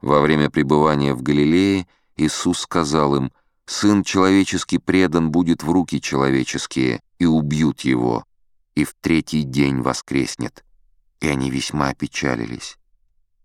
Во время пребывания в Галилее Иисус сказал им, «Сын человеческий предан будет в руки человеческие, и убьют его, и в третий день воскреснет». И они весьма опечалились.